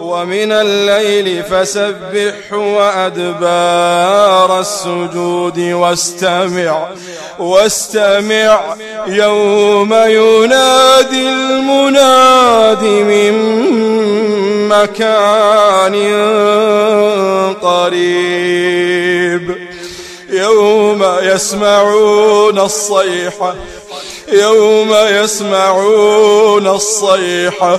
ومن الليل فسبح وأدبار السجود واستمع واستمع. يوم ينادي المناد من مكان قريب. يوم يسمعون الصيحة يوم يسمعون الصيحة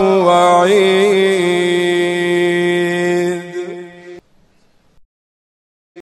وعيد.